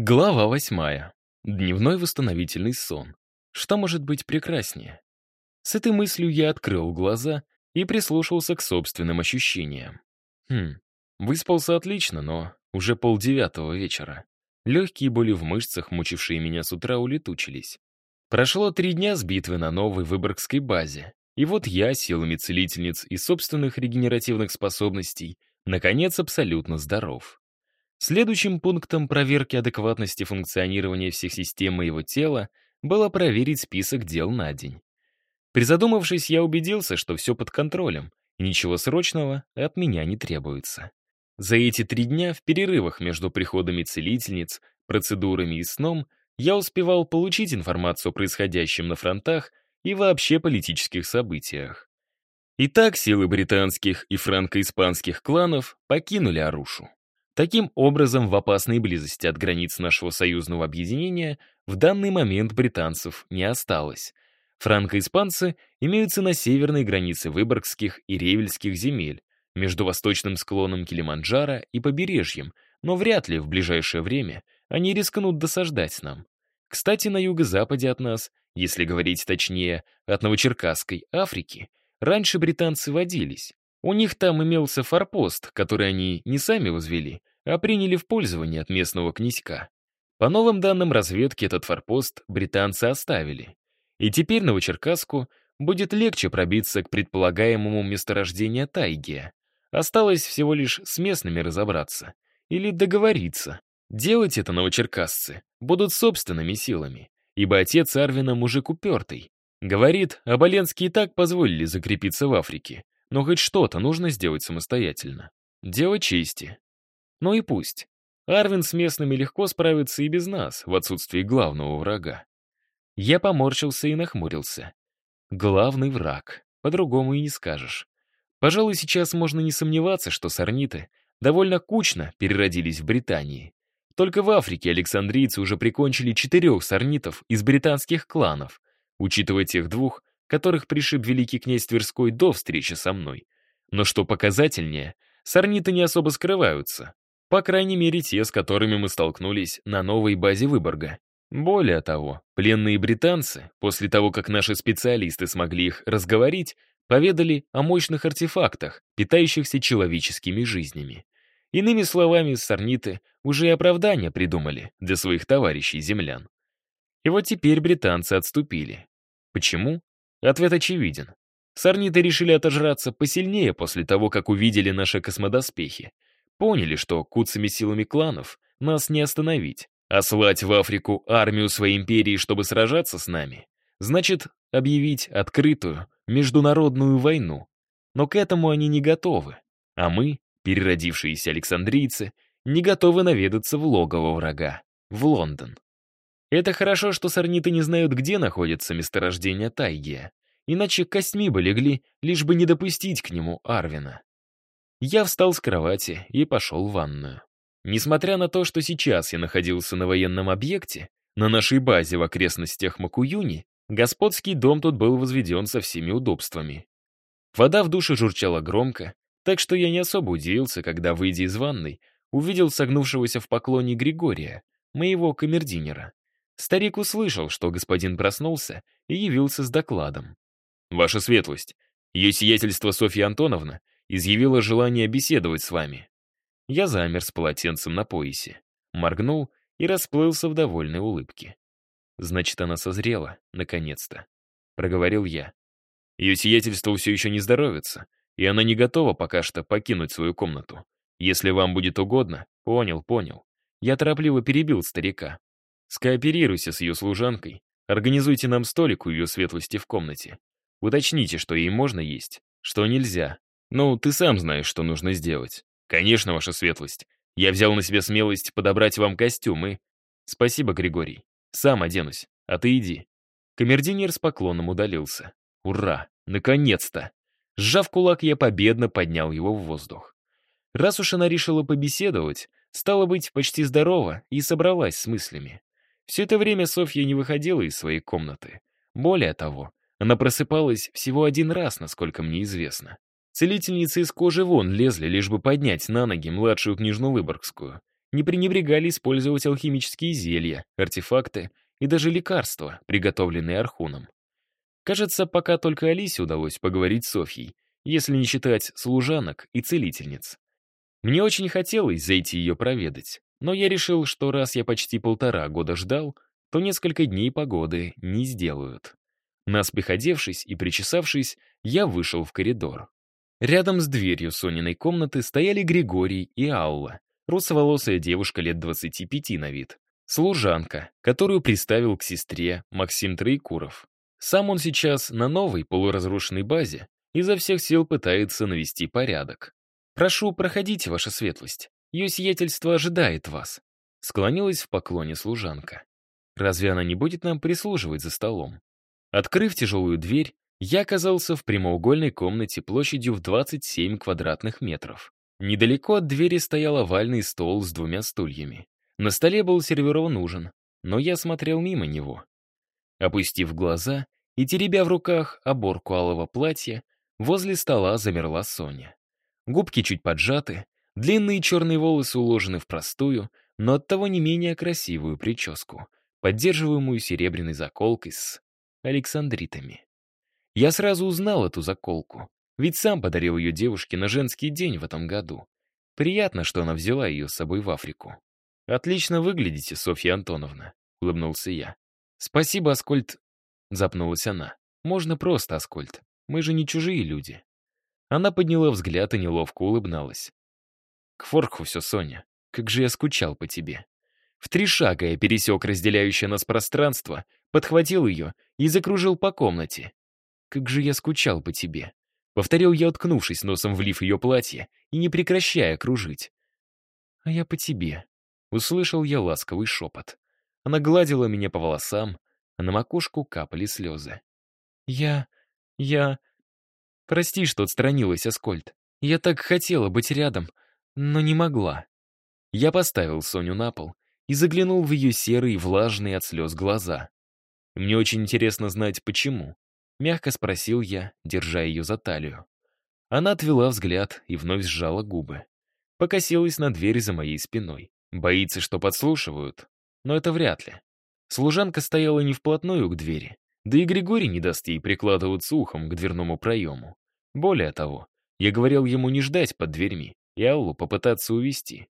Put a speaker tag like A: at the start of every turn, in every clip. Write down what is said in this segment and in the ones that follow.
A: Глава восьмая. Дневной восстановительный сон. Что может быть прекраснее? С этой мыслью я открыл глаза и прислушался к собственным ощущениям. Хм, выспался отлично, но уже полдевятого вечера. Легкие боли в мышцах, мучившие меня с утра, улетучились. Прошло три дня с битвы на новой Выборгской базе. И вот я, силами целительниц и собственных регенеративных способностей, наконец абсолютно здоров. Следующим пунктом проверки адекватности функционирования всех систем моего тела было проверить список дел на день. Призадумавшись, я убедился, что все под контролем, и ничего срочного от меня не требуется. За эти три дня в перерывах между приходами целительниц, процедурами и сном я успевал получить информацию о происходящем на фронтах и вообще политических событиях. Итак, силы британских и франко-испанских кланов покинули Арушу. Таким образом, в опасной близости от границ нашего союзного объединения в данный момент британцев не осталось. Франко-испанцы имеются на северной границе Выборгских и Ревельских земель, между восточным склоном Килиманджаро и побережьем, но вряд ли в ближайшее время они рискнут досаждать нам. Кстати, на юго-западе от нас, если говорить точнее, от Новочеркасской Африки, раньше британцы водились. У них там имелся форпост, который они не сами возвели, а приняли в пользование от местного князька. По новым данным разведки, этот форпост британцы оставили. И теперь Новочеркасску будет легче пробиться к предполагаемому месторождению тайги. Осталось всего лишь с местными разобраться. Или договориться. Делать это новочеркасцы будут собственными силами, ибо отец Арвина мужик упертый. Говорит, Оболенские и так позволили закрепиться в Африке, но хоть что-то нужно сделать самостоятельно. Дело чести. Ну и пусть. Арвин с местными легко справится и без нас, в отсутствии главного врага. Я поморщился и нахмурился. Главный враг. По-другому и не скажешь. Пожалуй, сейчас можно не сомневаться, что сорниты довольно кучно переродились в Британии. Только в Африке александрийцы уже прикончили четырех сорнитов из британских кланов, учитывая тех двух, которых пришиб великий князь Тверской до встречи со мной. Но что показательнее, сорниты не особо скрываются. По крайней мере, те, с которыми мы столкнулись на новой базе Выборга. Более того, пленные британцы, после того, как наши специалисты смогли их разговорить, поведали о мощных артефактах, питающихся человеческими жизнями. Иными словами, сорниты уже и оправдания придумали для своих товарищей-землян. И вот теперь британцы отступили. Почему? Ответ очевиден. Сорниты решили отожраться посильнее после того, как увидели наши космодоспехи. Поняли, что куцами силами кланов нас не остановить, а слать в Африку армию своей империи, чтобы сражаться с нами, значит объявить открытую международную войну. Но к этому они не готовы. А мы, переродившиеся александрийцы, не готовы наведаться в логово врага, в Лондон. Это хорошо, что сорниты не знают, где находится месторождение Тайгия, иначе костьми бы легли, лишь бы не допустить к нему Арвина. Я встал с кровати и пошел в ванную. Несмотря на то, что сейчас я находился на военном объекте, на нашей базе в окрестностях Макуюни, господский дом тут был возведен со всеми удобствами. Вода в душе журчала громко, так что я не особо удивился, когда, выйдя из ванной, увидел согнувшегося в поклоне Григория, моего камердинера. Старик услышал, что господин проснулся и явился с докладом. «Ваша светлость, ее сиятельство Софья Антоновна изъявила желание беседовать с вами». Я замер с полотенцем на поясе, моргнул и расплылся в довольной улыбке. «Значит, она созрела, наконец-то», — проговорил я. Ее сиятельство все еще не здоровится, и она не готова пока что покинуть свою комнату. Если вам будет угодно, понял, понял. Я торопливо перебил старика. Скооперируйся с ее служанкой, организуйте нам столик у ее светлости в комнате. Уточните, что ей можно есть, что нельзя. Ну, ты сам знаешь, что нужно сделать. Конечно, ваша светлость. Я взял на себя смелость подобрать вам костюм и... Спасибо, Григорий. Сам оденусь, а ты иди. Камердинер с поклоном удалился. Ура! Наконец-то! Сжав кулак, я победно поднял его в воздух. Раз уж она решила побеседовать, стало быть, почти здорова и собралась с мыслями. Все это время Софья не выходила из своей комнаты. Более того, она просыпалась всего один раз, насколько мне известно. Целительницы из кожи вон лезли, лишь бы поднять на ноги младшую княжну Выборгскую. не пренебрегали использовать алхимические зелья, артефакты и даже лекарства, приготовленные Архуном. Кажется, пока только Алисе удалось поговорить с Софьей, если не считать служанок и целительниц. Мне очень хотелось зайти ее проведать, но я решил, что раз я почти полтора года ждал, то несколько дней погоды не сделают. Наспех одевшись и причесавшись, я вышел в коридор. Рядом с дверью Сониной комнаты стояли Григорий и Алла, русоволосая девушка лет 25 на вид, служанка, которую приставил к сестре Максим Троекуров. Сам он сейчас на новой полуразрушенной базе изо всех сил пытается навести порядок. «Прошу, проходите, ваша светлость. Ее сиятельство ожидает вас», — склонилась в поклоне служанка. «Разве она не будет нам прислуживать за столом?» Открыв тяжелую дверь, я оказался в прямоугольной комнате площадью в 27 квадратных метров. Недалеко от двери стоял овальный стол с двумя стульями. На столе был сервирован ужин, но я смотрел мимо него. Опустив глаза и теребя в руках оборку алого платья, возле стола замерла Соня. Губки чуть поджаты, длинные черные волосы уложены в простую, но оттого не менее красивую прическу, поддерживаемую серебряной заколкой с александритами. Я сразу узнал эту заколку, ведь сам подарил ее девушке на женский день в этом году. Приятно, что она взяла ее с собой в Африку. «Отлично выглядите, Софья Антоновна», — улыбнулся я. «Спасибо, Аскольд...» — запнулась она. «Можно просто, Аскольд. Мы же не чужие люди». Она подняла взгляд и неловко улыбналась. «К Форкху все, Соня. Как же я скучал по тебе». В три шага я пересек разделяющее нас пространство, подхватил ее и закружил по комнате. «Как же я скучал по тебе!» Повторил я, уткнувшись носом в лиф ее платья и не прекращая кружить. «А я по тебе», — услышал я ласковый шепот. Она гладила меня по волосам, а на макушку капали слезы. «Я... я... Прости, что отстранилась, Аскольд. Я так хотела быть рядом, но не могла». Я поставил Соню на пол и заглянул в ее серые, влажные от слез глаза. Мне очень интересно знать, почему. Мягко спросил я, держа ее за талию. Она отвела взгляд и вновь сжала губы. Покосилась на дверь за моей спиной. Боится, что подслушивают. Но это вряд ли. Служанка стояла не вплотную к двери, да и Григорий не даст ей прикладываться ухом к дверному проему. Более того, я говорил ему не ждать под дверьми и Аллу попытаться увести.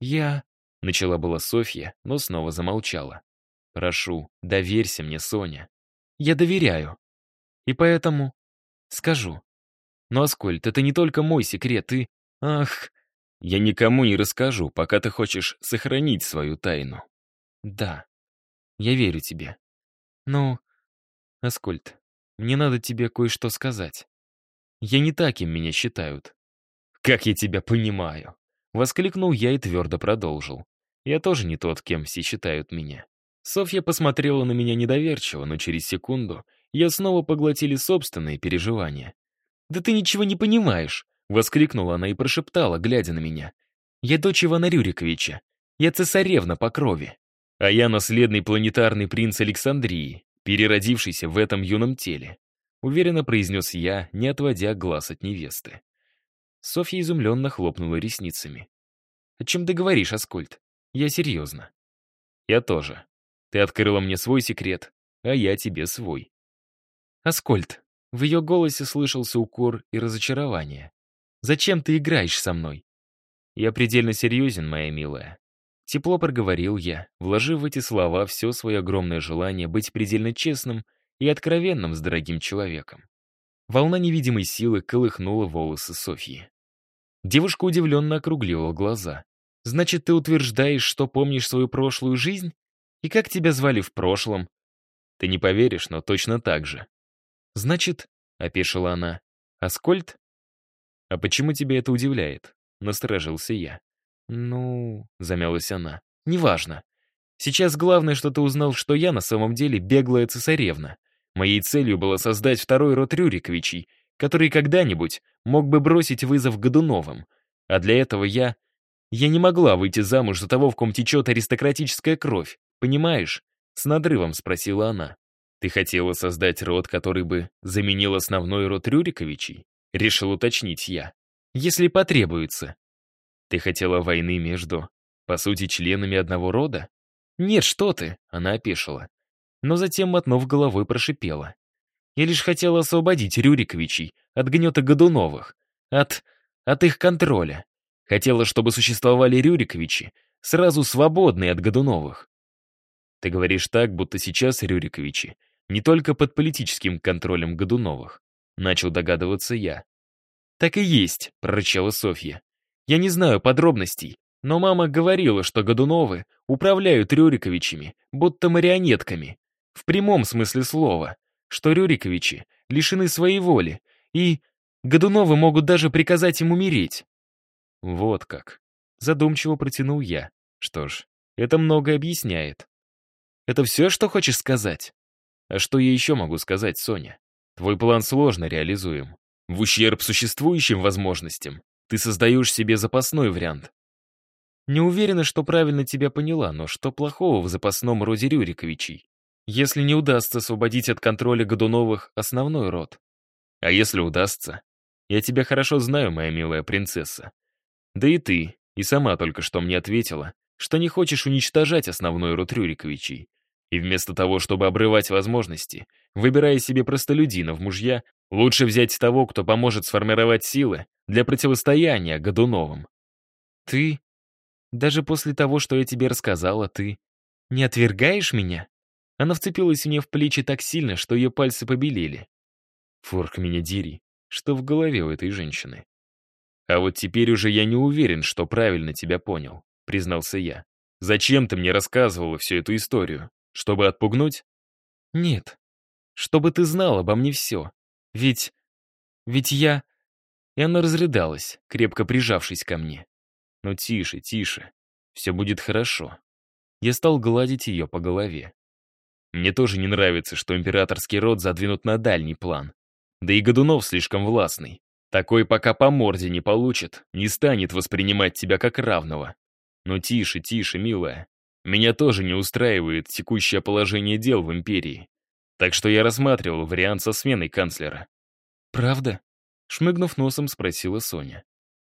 A: «Я...» — начала была Софья, но снова замолчала. «Прошу, доверься мне, Соня. Я доверяю. И поэтому скажу. Но, Аскольд, это не только мой секрет, и... Ах, я никому не расскажу, пока ты хочешь сохранить свою тайну. Да, я верю тебе. Но, Аскольд, мне надо тебе кое-что сказать. Я не таким меня считают. Как я тебя понимаю. Воскликнул я и твердо продолжил. Я тоже не тот, кем все считают меня. Софья посмотрела на меня недоверчиво, но через секунду я снова поглотили собственные переживания. «Да ты ничего не понимаешь!» — воскликнула она и прошептала, глядя на меня. «Я дочь Ивана Рюриковича. Я цесаревна по крови. А я наследный планетарный принц Александрии, переродившийся в этом юном теле», — уверенно произнес я, не отводя глаз от невесты. Софья изумленно хлопнула ресницами. «О чем ты говоришь, Аскольд? Я серьезно». «Я тоже», ты открыла мне свой секрет, а я тебе свой. Аскольд, в ее голосе слышался укор и разочарование. Зачем ты играешь со мной? Я предельно серьезен, моя милая. Тепло проговорил я, вложив в эти слова все свое огромное желание быть предельно честным и откровенным с дорогим человеком. Волна невидимой силы колыхнула волосы Софьи. Девушка удивленно округлила глаза. «Значит, ты утверждаешь, что помнишь свою прошлую жизнь?» И как тебя звали в прошлом? Ты не поверишь, но точно так же. Значит, — опешила она, — Аскольд? А почему тебя это удивляет? Насторожился я. Ну, замялась она, неважно. Сейчас главное, что ты узнал, что я на самом деле беглая цесаревна. Моей целью было создать второй род Рюриковичей, который когда-нибудь мог бы бросить вызов Годуновым. А для этого я... Я не могла выйти замуж за того, в ком течет аристократическая кровь. Понимаешь?» — с надрывом спросила она. «Ты хотела создать род, который бы заменил основной род Рюриковичей?» — решил уточнить я. «Если потребуется». «Ты хотела войны между По сути, членами одного рода? Нет, что ты, она опешила. Но затем, мотнув головой, прошипела. Я лишь хотела освободить Рюриковичей от гнета Годуновых, от... от их контроля. Хотела, чтобы существовали Рюриковичи, сразу свободные от Годуновых. Ты говоришь так, будто сейчас Рюриковичи не только под политическим контролем Годуновых. Начал догадываться я. «Так и есть», — прорычала Софья. «Я не знаю подробностей, но мама говорила, что Годуновы управляют Рюриковичами, будто марионетками. В прямом смысле слова, что Рюриковичи лишены своей воли, и Годуновы могут даже приказать им умереть». «Вот как», — задумчиво протянул я. «Что ж, это многое объясняет». «Это все, что хочешь сказать?» «А что я еще могу сказать, Соня? Твой план сложно реализуем. В ущерб существующим возможностям ты создаешь себе запасной вариант. Не уверена, что правильно тебя поняла, но что плохого в запасном роде Рюриковичей? Если не удастся освободить от контроля Годуновых основной род. А если удастся? Я тебя хорошо знаю, моя милая принцесса. Да и ты, и сама только что мне ответила, что не хочешь уничтожать основной род Рюриковичей. И вместо того, чтобы обрывать возможности, выбирая себе простолюдина в мужья, лучше взять того, кто поможет сформировать силы для противостояния Годуновым. Ты, даже после того, что я тебе рассказала, ты не отвергаешь меня? Она вцепилась мне в плечи так сильно, что ее пальцы побелели. Форк меня дери, что в голове у этой женщины. А вот теперь уже я не уверен, что правильно тебя понял, признался я. Зачем ты мне рассказывала всю эту историю? Чтобы отпугнуть? Нет. Чтобы ты знал обо мне все. Ведь... Ведь я... И она разрыдалась, крепко прижавшись ко мне. Ну тише, тише. Все будет хорошо. Я стал гладить ее по голове. Мне тоже не нравится, что императорский род задвинут на дальний план. Да и Годунов слишком властный. Такой пока по морде не получит, не станет воспринимать тебя как равного. Но тише, тише, милая. Меня тоже не устраивает текущее положение дел в империи. Так что я рассматривал вариант со сменой канцлера. «Правда?» — шмыгнув носом, спросила Соня.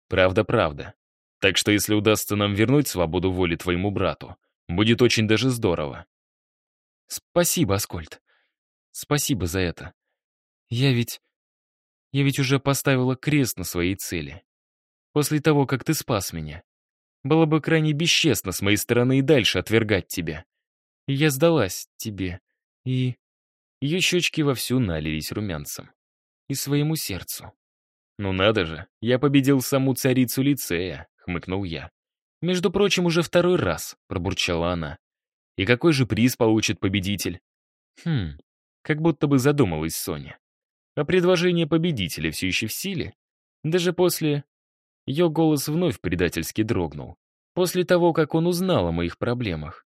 A: «Правда, правда. Так что если удастся нам вернуть свободу воли твоему брату, будет очень даже здорово». «Спасибо, Аскольд. Спасибо за это. Я ведь... Я ведь уже поставила крест на своей цели. После того, как ты спас меня. Было бы крайне бесчестно с моей стороны и дальше отвергать тебя. Я сдалась тебе. И... Ее щечки вовсю налились румянцем. И своему сердцу. «Ну надо же, я победил саму царицу лицея», — хмыкнул я. «Между прочим, уже второй раз», — пробурчала она. «И какой же приз получит победитель?» «Хм, как будто бы задумалась Соня. А предложение победителя все еще в силе? Даже после ее голос вновь предательски дрогнул. После того, как он узнал о моих проблемах.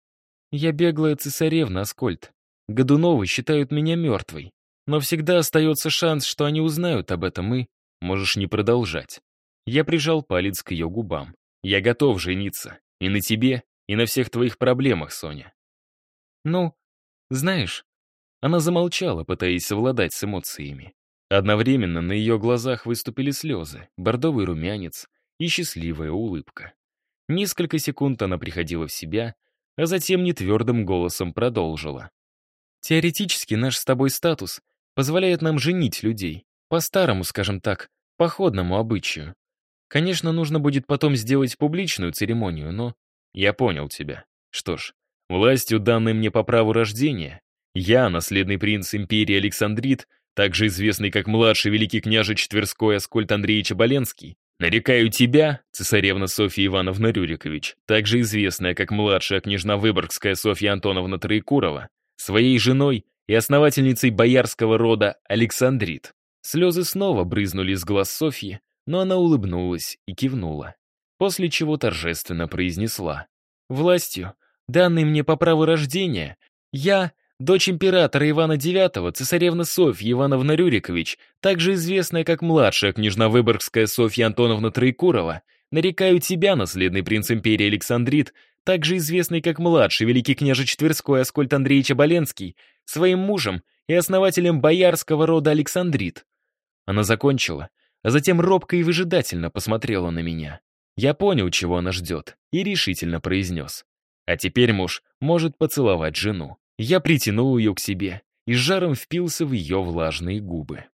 A: Я беглая цесаревна, Аскольд. Годуновы считают меня мертвой. Но всегда остается шанс, что они узнают об этом и... Можешь не продолжать. Я прижал палец к ее губам. Я готов жениться. И на тебе, и на всех твоих проблемах, Соня. Ну, знаешь... Она замолчала, пытаясь совладать с эмоциями. Одновременно на ее глазах выступили слезы, бордовый румянец и счастливая улыбка. Несколько секунд она приходила в себя, а затем нетвердым голосом продолжила. «Теоретически наш с тобой статус позволяет нам женить людей, по старому, скажем так, походному обычаю. Конечно, нужно будет потом сделать публичную церемонию, но... Я понял тебя. Что ж, властью, данной мне по праву рождения, я, наследный принц империи Александрит, также известный как младший великий княжич Тверской Аскольд Андреевич Оболенский, нарекаю тебя, цесаревна Софья Ивановна Рюрикович, также известная как младшая княжна Выборгская Софья Антоновна Троекурова, своей женой и основательницей боярского рода Александрит. Слезы снова брызнули из глаз Софьи, но она улыбнулась и кивнула, после чего торжественно произнесла. «Властью, данной мне по праву рождения, я, Дочь императора Ивана IX, цесаревна Софья Ивановна Рюрикович, также известная как младшая княжна Выборгская Софья Антоновна Троекурова, нарекаю тебя, наследный принц империи Александрит, также известный как младший великий княжич Тверской Аскольд Андреевич Оболенский, своим мужем и основателем боярского рода Александрит. Она закончила, а затем робко и выжидательно посмотрела на меня. Я понял, чего она ждет, и решительно произнес. А теперь муж может поцеловать жену. Я притянул ее к себе и с жаром впился в ее влажные губы.